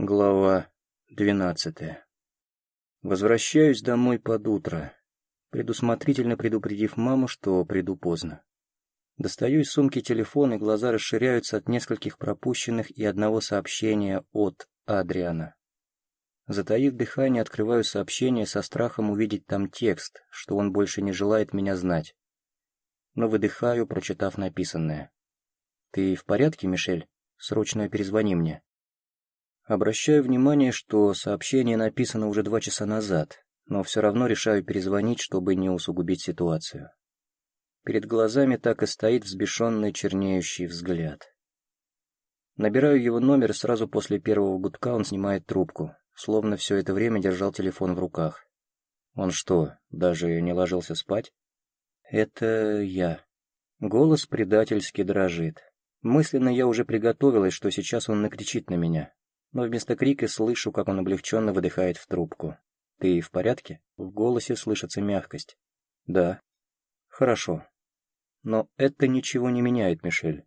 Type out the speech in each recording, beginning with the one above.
Глава двенадцатая. Возвращаюсь домой под утро, предусмотрительно предупредив маму, что приду поздно. Достаю из сумки телефон, и глаза расширяются от нескольких пропущенных и одного сообщения от Адриана. Затаив дыхание, открываю сообщение со страхом увидеть там текст, что он больше не желает меня знать. Но выдыхаю, прочитав написанное. «Ты в порядке, Мишель? Срочно перезвони мне». Обращаю внимание, что сообщение написано уже два часа назад, но все равно решаю перезвонить, чтобы не усугубить ситуацию. Перед глазами так и стоит взбешенный чернеющий взгляд. Набираю его номер, сразу после первого гудка он снимает трубку, словно все это время держал телефон в руках. Он что, даже не ложился спать? Это я. Голос предательски дрожит. Мысленно я уже приготовилась, что сейчас он накричит на меня, но вместо крика слышу, как он облегченно выдыхает в трубку. «Ты в порядке?» В голосе слышится мягкость. «Да». «Хорошо. Но это ничего не меняет, Мишель.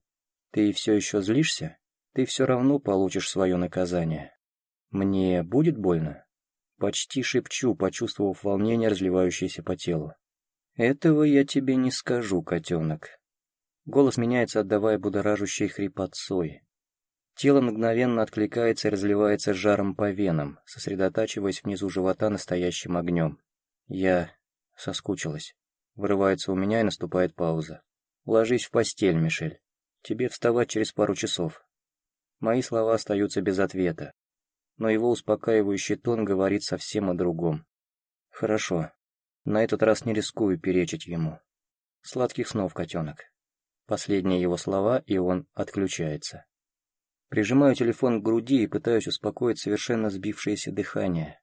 Ты все еще злишься? Ты все равно получишь свое наказание. Мне будет больно?» Почти шепчу, почувствовав волнение, разливающееся по телу. «Этого я тебе не скажу, котенок». Голос меняется, отдавая будоражущей хрипотцой. Тело мгновенно откликается и разливается жаром по венам, сосредотачиваясь внизу живота настоящим огнем. Я соскучилась. Вырывается у меня и наступает пауза. «Ложись в постель, Мишель. Тебе вставать через пару часов». Мои слова остаются без ответа, но его успокаивающий тон говорит совсем о другом. «Хорошо. На этот раз не рискую перечить ему. Сладких снов, котенок». Последние его слова, и он отключается. Прижимаю телефон к груди и пытаюсь успокоить совершенно сбившееся дыхание.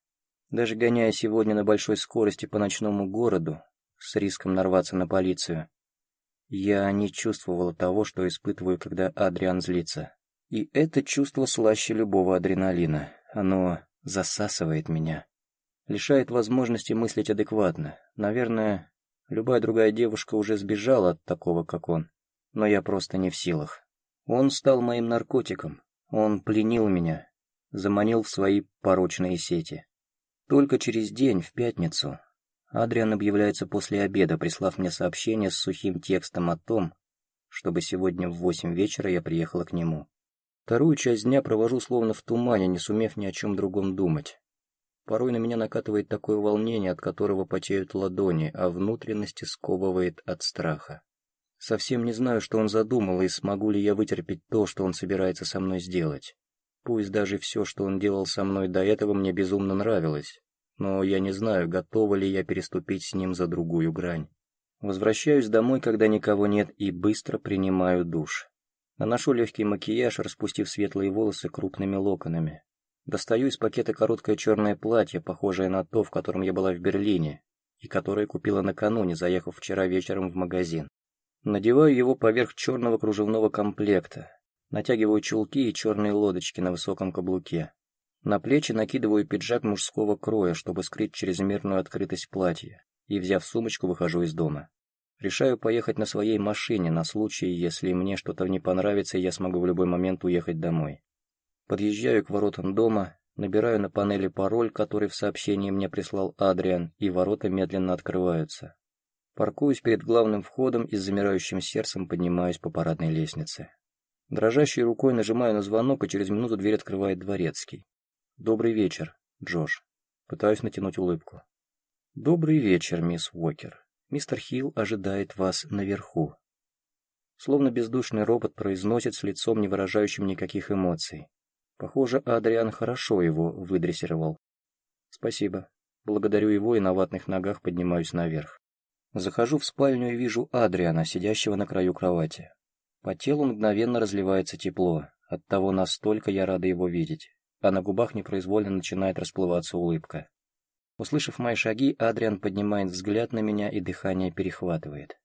Даже гоняя сегодня на большой скорости по ночному городу, с риском нарваться на полицию, я не чувствовала того, что испытываю, когда Адриан злится. И это чувство слаще любого адреналина. Оно засасывает меня. Лишает возможности мыслить адекватно. Наверное, любая другая девушка уже сбежала от такого, как он. Но я просто не в силах. Он стал моим наркотиком. Он пленил меня, заманил в свои порочные сети. Только через день, в пятницу, Адриан объявляется после обеда, прислав мне сообщение с сухим текстом о том, чтобы сегодня в восемь вечера я приехала к нему. Вторую часть дня провожу словно в тумане, не сумев ни о чем другом думать. Порой на меня накатывает такое волнение, от которого потеют ладони, а внутренности сковывает от страха. Совсем не знаю, что он задумал, и смогу ли я вытерпеть то, что он собирается со мной сделать. Пусть даже все, что он делал со мной до этого, мне безумно нравилось, но я не знаю, готова ли я переступить с ним за другую грань. Возвращаюсь домой, когда никого нет, и быстро принимаю душ. Наношу легкий макияж, распустив светлые волосы крупными локонами. Достаю из пакета короткое черное платье, похожее на то, в котором я была в Берлине, и которое купила накануне, заехав вчера вечером в магазин. Надеваю его поверх черного кружевного комплекта, натягиваю чулки и черные лодочки на высоком каблуке. На плечи накидываю пиджак мужского кроя, чтобы скрыть чрезмерную открытость платья, и, взяв сумочку, выхожу из дома. Решаю поехать на своей машине на случай, если мне что-то не понравится, и я смогу в любой момент уехать домой. Подъезжаю к воротам дома, набираю на панели пароль, который в сообщении мне прислал Адриан, и ворота медленно открываются. Паркуюсь перед главным входом и с замирающим сердцем поднимаюсь по парадной лестнице. Дрожащей рукой нажимаю на звонок, и через минуту дверь открывает дворецкий. «Добрый вечер, Джош». Пытаюсь натянуть улыбку. «Добрый вечер, мисс Уокер. Мистер Хилл ожидает вас наверху». Словно бездушный робот произносит с лицом, не выражающим никаких эмоций. Похоже, Адриан хорошо его выдрессировал. «Спасибо. Благодарю его и на ватных ногах поднимаюсь наверх. Захожу в спальню и вижу Адриана, сидящего на краю кровати. По телу мгновенно разливается тепло, оттого настолько я рада его видеть, а на губах непроизвольно начинает расплываться улыбка. Услышав мои шаги, Адриан поднимает взгляд на меня и дыхание перехватывает.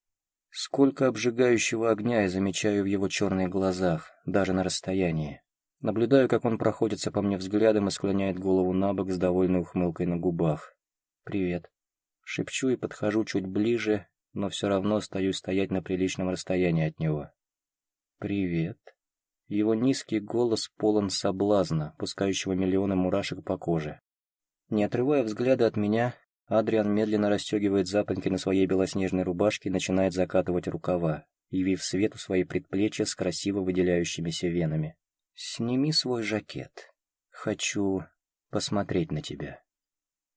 Сколько обжигающего огня я замечаю в его черных глазах, даже на расстоянии. Наблюдаю, как он проходится по мне взглядом и склоняет голову на бок с довольной ухмылкой на губах. «Привет». Шепчу и подхожу чуть ближе, но все равно остаюсь стоять на приличном расстоянии от него. «Привет». Его низкий голос полон соблазна, пускающего миллионы мурашек по коже. Не отрывая взгляда от меня, Адриан медленно расстегивает запонки на своей белоснежной рубашке и начинает закатывать рукава, явив свету свои предплечья с красиво выделяющимися венами. «Сними свой жакет. Хочу посмотреть на тебя».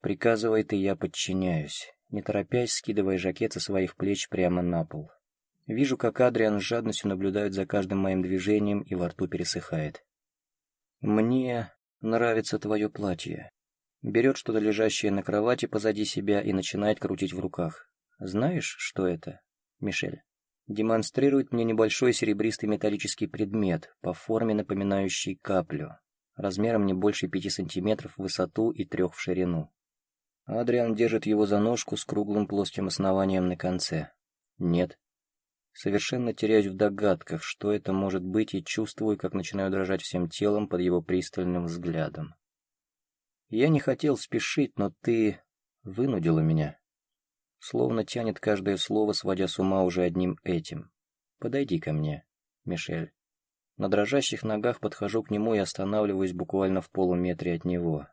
Приказывает, и я подчиняюсь, не торопясь, скидывая жакет со своих плеч прямо на пол. Вижу, как Адриан с жадностью наблюдает за каждым моим движением и во рту пересыхает. «Мне нравится твое платье». Берет что-то лежащее на кровати позади себя и начинает крутить в руках. «Знаешь, что это, Мишель?» Демонстрирует мне небольшой серебристый металлический предмет, по форме напоминающий каплю, размером не больше пяти сантиметров в высоту и трех в ширину. Адриан держит его за ножку с круглым плоским основанием на конце. Нет, Совершенно теряюсь в догадках, что это может быть, и чувствую, как начинаю дрожать всем телом под его пристальным взглядом. Я не хотел спешить, но ты вынудила меня. Словно тянет каждое слово, сводя с ума уже одним этим. Подойди ко мне, Мишель. На дрожащих ногах подхожу к нему и останавливаюсь буквально в полуметре от него.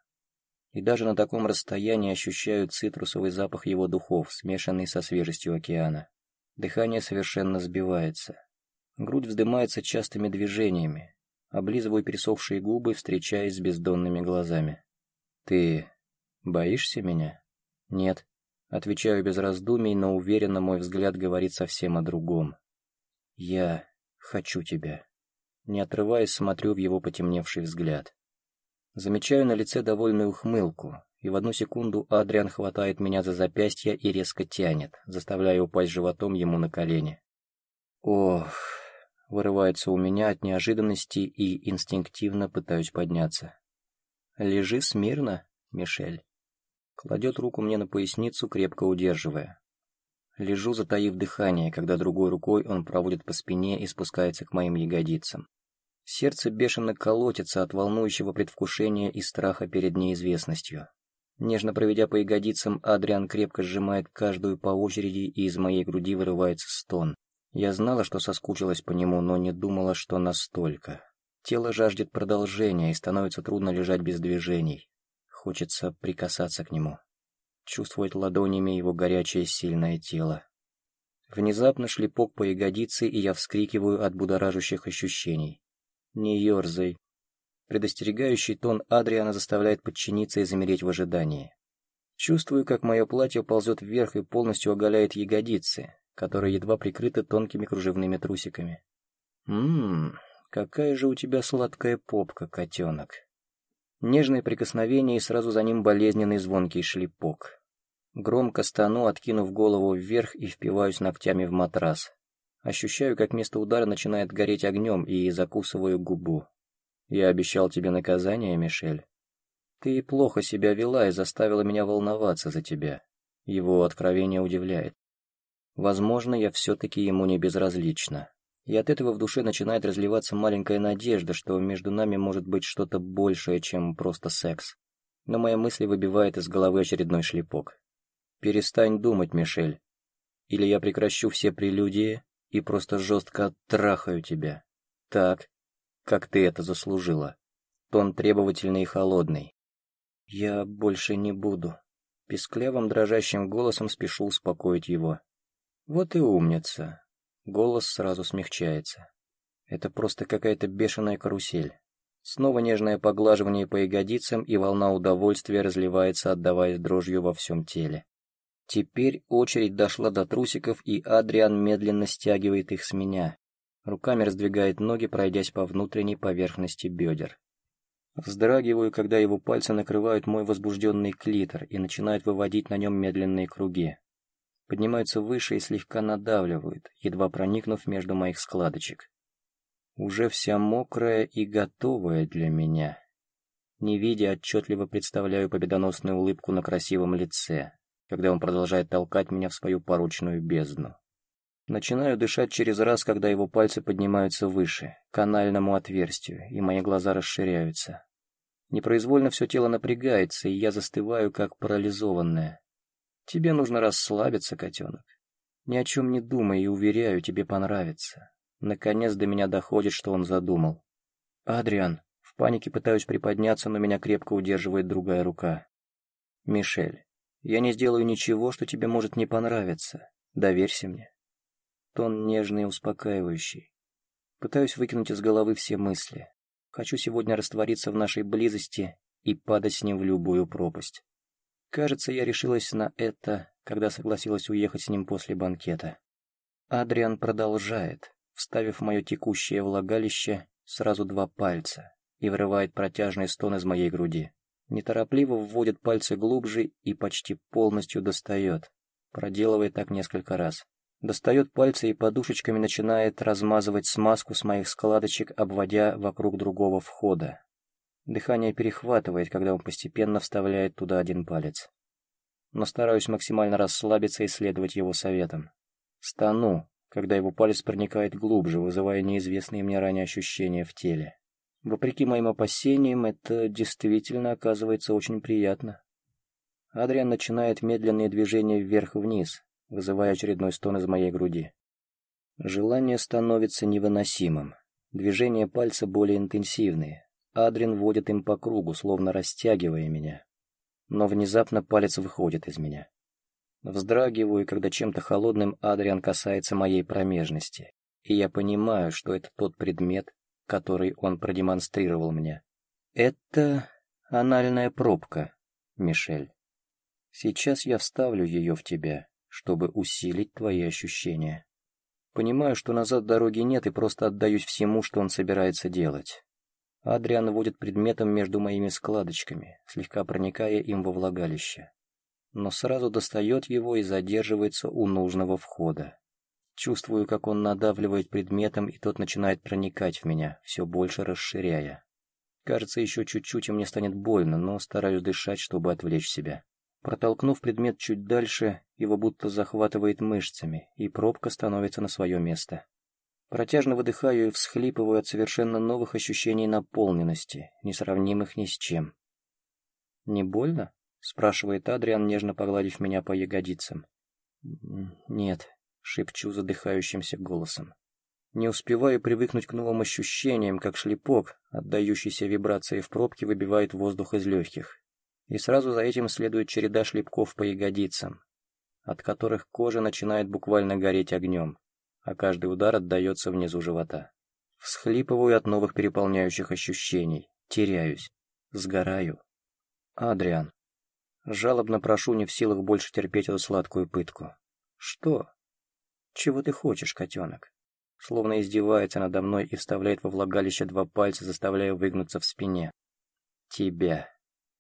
И даже на таком расстоянии ощущаю цитрусовый запах его духов, смешанный со свежестью океана. Дыхание совершенно сбивается. Грудь вздымается частыми движениями. Облизываю пересохшие губы, встречаясь с бездонными глазами. «Ты боишься меня?» «Нет». Отвечаю без раздумий, но уверенно мой взгляд говорит совсем о другом. «Я хочу тебя». Не отрываясь, смотрю в его потемневший взгляд. Замечаю на лице довольную ухмылку, и в одну секунду Адриан хватает меня за запястье и резко тянет, заставляя упасть животом ему на колени. Ох, вырывается у меня от неожиданности и инстинктивно пытаюсь подняться. Лежи смирно, Мишель. Кладет руку мне на поясницу, крепко удерживая. Лежу, затаив дыхание, когда другой рукой он проводит по спине и спускается к моим ягодицам. Сердце бешено колотится от волнующего предвкушения и страха перед неизвестностью. Нежно проведя по ягодицам, Адриан крепко сжимает каждую по очереди, и из моей груди вырывается стон. Я знала, что соскучилась по нему, но не думала, что настолько. Тело жаждет продолжения, и становится трудно лежать без движений. Хочется прикасаться к нему. Чувствовать ладонями его горячее сильное тело. Внезапно шлепок по ягодице, и я вскрикиваю от будоражащих ощущений. «Не ерзай, Предостерегающий тон Адриана заставляет подчиниться и замереть в ожидании. Чувствую, как мое платье ползет вверх и полностью оголяет ягодицы, которые едва прикрыты тонкими кружевными трусиками. «Ммм, какая же у тебя сладкая попка, котенок!» Нежное прикосновение и сразу за ним болезненный звонкий шлепок. Громко стану, откинув голову вверх и впиваюсь ногтями в матрас. Ощущаю, как место удара начинает гореть огнем и закусываю губу. Я обещал тебе наказание, Мишель. Ты плохо себя вела и заставила меня волноваться за тебя. Его откровение удивляет. Возможно, я все-таки ему не безразлична. И от этого в душе начинает разливаться маленькая надежда, что между нами может быть что-то большее, чем просто секс. Но моя мысль выбивает из головы очередной шлепок. Перестань думать, Мишель. Или я прекращу все прелюдии и просто жестко трахаю тебя. Так, как ты это заслужила. Тон требовательный и холодный. Я больше не буду. Песклявым дрожащим голосом спешу успокоить его. Вот и умница. Голос сразу смягчается. Это просто какая-то бешеная карусель. Снова нежное поглаживание по ягодицам, и волна удовольствия разливается, отдаваясь дрожью во всем теле. Теперь очередь дошла до трусиков, и Адриан медленно стягивает их с меня, Руками раздвигает ноги, пройдясь по внутренней поверхности бедер. Вздрагиваю, когда его пальцы накрывают мой возбужденный клитор и начинают выводить на нем медленные круги. Поднимаются выше и слегка надавливают, едва проникнув между моих складочек. Уже вся мокрая и готовая для меня. Не видя, отчетливо представляю победоносную улыбку на красивом лице, когда он продолжает толкать меня в свою порочную бездну. Начинаю дышать через раз, когда его пальцы поднимаются выше, к канальному отверстию, и мои глаза расширяются. Непроизвольно все тело напрягается, и я застываю, как парализованная. Тебе нужно расслабиться, котенок. Ни о чем не думай и уверяю, тебе понравится. Наконец до меня доходит, что он задумал. «Адриан!» В панике пытаюсь приподняться, но меня крепко удерживает другая рука. «Мишель, я не сделаю ничего, что тебе может не понравиться. Доверься мне». Тон нежный и успокаивающий. Пытаюсь выкинуть из головы все мысли. Хочу сегодня раствориться в нашей близости и падать с ним в любую пропасть. Кажется, я решилась на это, когда согласилась уехать с ним после банкета. Адриан продолжает, вставив в мое текущее влагалище сразу два пальца и вырывает протяжный стон из моей груди. Неторопливо вводит пальцы глубже и почти полностью достает, проделывая так несколько раз. Достает пальцы и подушечками начинает размазывать смазку с моих складочек, обводя вокруг другого входа. Дыхание перехватывает, когда он постепенно вставляет туда один палец. Но стараюсь максимально расслабиться и следовать его советам. Стану, когда его палец проникает глубже, вызывая неизвестные мне ранее ощущения в теле. Вопреки моим опасениям, это действительно оказывается очень приятно. Адриан начинает медленные движения вверх-вниз, вызывая очередной стон из моей груди. Желание становится невыносимым. Движения пальца более интенсивные. Адрин водит им по кругу, словно растягивая меня. Но внезапно палец выходит из меня. Вздрагиваю, когда чем-то холодным Адриан касается моей промежности, и я понимаю, что это тот предмет, который он продемонстрировал мне. Это анальная пробка, Мишель. Сейчас я вставлю ее в тебя, чтобы усилить твои ощущения. Понимаю, что назад дороги нет и просто отдаюсь всему, что он собирается делать. Адриан водит предметом между моими складочками, слегка проникая им во влагалище. Но сразу достает его и задерживается у нужного входа. Чувствую, как он надавливает предметом, и тот начинает проникать в меня, все больше расширяя. Кажется, еще чуть-чуть, и мне станет больно, но стараюсь дышать, чтобы отвлечь себя. Протолкнув предмет чуть дальше, его будто захватывает мышцами, и пробка становится на свое место. Протяжно выдыхаю и всхлипываю от совершенно новых ощущений наполненности, несравнимых ни с чем. «Не больно?» — спрашивает Адриан, нежно погладив меня по ягодицам. «Нет», — шепчу задыхающимся голосом. Не успеваю привыкнуть к новым ощущениям, как шлепок, отдающийся вибрации в пробке, выбивает воздух из легких и сразу за этим следует череда шлепков по ягодицам, от которых кожа начинает буквально гореть огнем, а каждый удар отдается внизу живота. Всхлипываю от новых переполняющих ощущений, теряюсь, сгораю. Адриан. Жалобно прошу, не в силах больше терпеть эту сладкую пытку. Что? Чего ты хочешь, котенок? Словно издевается надо мной и вставляет во влагалище два пальца, заставляя выгнуться в спине. Тебя.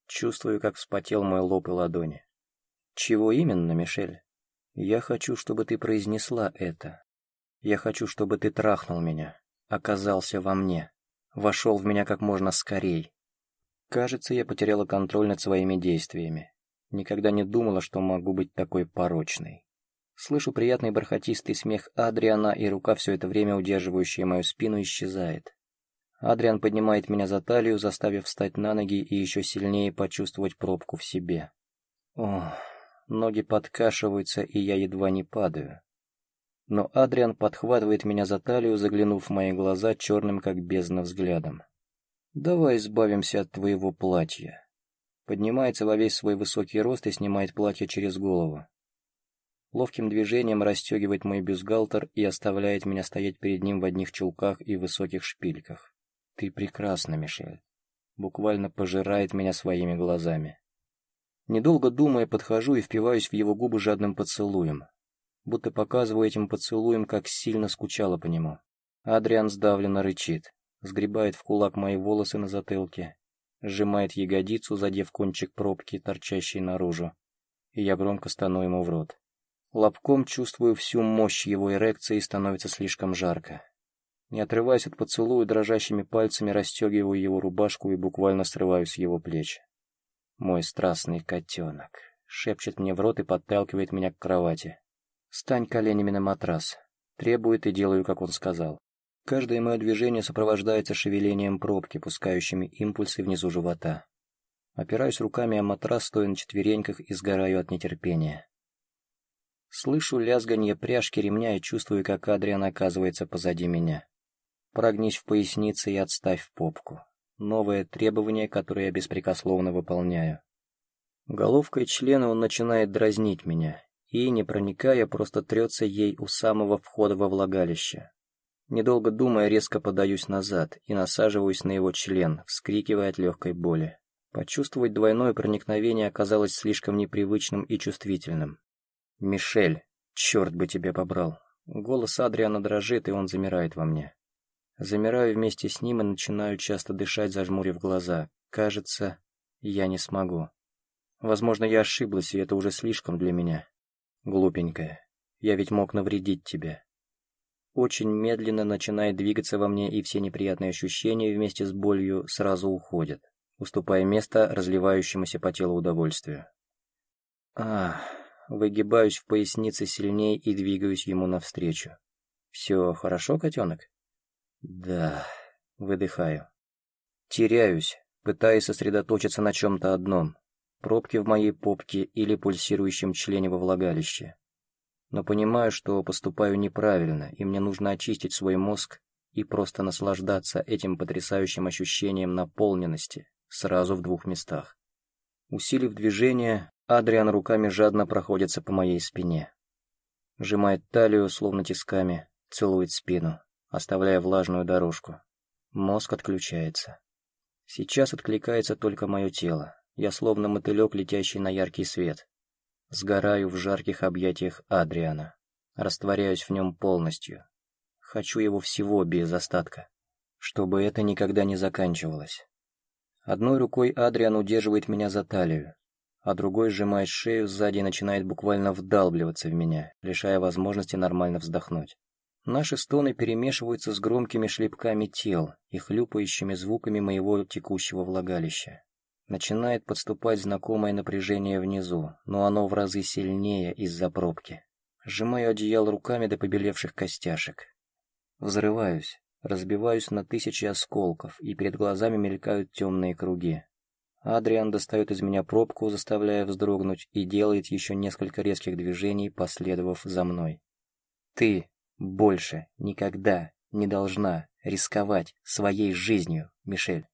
Чувствую, как вспотел мой лоб и ладони. Чего именно, Мишель? Я хочу, чтобы ты произнесла это. Я хочу, чтобы ты трахнул меня, оказался во мне, вошел в меня как можно скорей. Кажется, я потеряла контроль над своими действиями. Никогда не думала, что могу быть такой порочной. Слышу приятный бархатистый смех Адриана, и рука, все это время удерживающая мою спину, исчезает. Адриан поднимает меня за талию, заставив встать на ноги и еще сильнее почувствовать пробку в себе. Ох, ноги подкашиваются, и я едва не падаю. Но Адриан подхватывает меня за талию, заглянув в мои глаза черным, как бездна, взглядом. «Давай избавимся от твоего платья». Поднимается во весь свой высокий рост и снимает платье через голову. Ловким движением расстегивает мой бюстгальтер и оставляет меня стоять перед ним в одних чулках и высоких шпильках. Ты прекрасна, Мишель. Буквально пожирает меня своими глазами. Недолго думая, подхожу и впиваюсь в его губы жадным поцелуем. Будто показываю этим поцелуем, как сильно скучала по нему. Адриан сдавленно рычит, сгребает в кулак мои волосы на затылке, сжимает ягодицу, задев кончик пробки, торчащей наружу, и я громко стану ему в рот. Лобком чувствую всю мощь его эрекции и становится слишком жарко. Не отрываясь от поцелуя, дрожащими пальцами расстегиваю его рубашку и буквально срываю с его плеч. «Мой страстный котенок», — шепчет мне в рот и подталкивает меня к кровати. «Стань коленями на матрас», — требует и делаю, как он сказал. Каждое мое движение сопровождается шевелением пробки, пускающими импульсы внизу живота. Опираюсь руками о матрас, стоя на четвереньках и сгораю от нетерпения. Слышу лязганье пряжки ремня и чувствую, как Адриан оказывается позади меня. прогнись в пояснице и отставь попку. Новое требование, которое я беспрекословно выполняю. Головкой члена он начинает дразнить меня, и, не проникая, просто трется ей у самого входа во влагалище. Недолго думая, резко подаюсь назад и насаживаюсь на его член, вскрикивая от легкой боли. Почувствовать двойное проникновение оказалось слишком непривычным и чувствительным. «Мишель, черт бы тебя побрал!» Голос Адриана дрожит, и он замирает во мне. Замираю вместе с ним и начинаю часто дышать, зажмурив глаза. Кажется, я не смогу. Возможно, я ошиблась, и это уже слишком для меня. Глупенькая, я ведь мог навредить тебе. Очень медленно начинает двигаться во мне, и все неприятные ощущения вместе с болью сразу уходят, уступая место разливающемуся по телу удовольствию. Ах, выгибаюсь в пояснице сильнее и двигаюсь ему навстречу. «Все хорошо, котенок?» Да, выдыхаю. Теряюсь, пытаясь сосредоточиться на чем-то одном. Пробки в моей попке или пульсирующем члене во влагалище. Но понимаю, что поступаю неправильно, и мне нужно очистить свой мозг и просто наслаждаться этим потрясающим ощущением наполненности сразу в двух местах. Усилив движение, Адриан руками жадно проходится по моей спине. Сжимает талию, словно тисками, целует спину оставляя влажную дорожку. Мозг отключается. Сейчас откликается только мое тело. Я словно мотылек, летящий на яркий свет. Сгораю в жарких объятиях Адриана. Растворяюсь в нем полностью. Хочу его всего без остатка. Чтобы это никогда не заканчивалось. Одной рукой Адриан удерживает меня за талию, а другой сжимает шею сзади и начинает буквально вдалбливаться в меня, лишая возможности нормально вздохнуть. Наши стоны перемешиваются с громкими шлепками тел и хлюпающими звуками моего текущего влагалища. Начинает подступать знакомое напряжение внизу, но оно в разы сильнее из-за пробки. Сжимаю одеяло руками до побелевших костяшек. Взрываюсь, разбиваюсь на тысячи осколков, и перед глазами мелькают темные круги. Адриан достает из меня пробку, заставляя вздрогнуть, и делает еще несколько резких движений, последовав за мной. «Ты!» Больше никогда не должна рисковать своей жизнью, Мишель.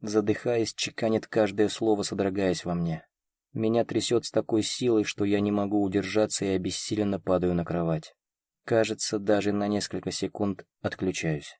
Задыхаясь, чеканит каждое слово, содрогаясь во мне. Меня трясет с такой силой, что я не могу удержаться и обессиленно падаю на кровать. Кажется, даже на несколько секунд отключаюсь.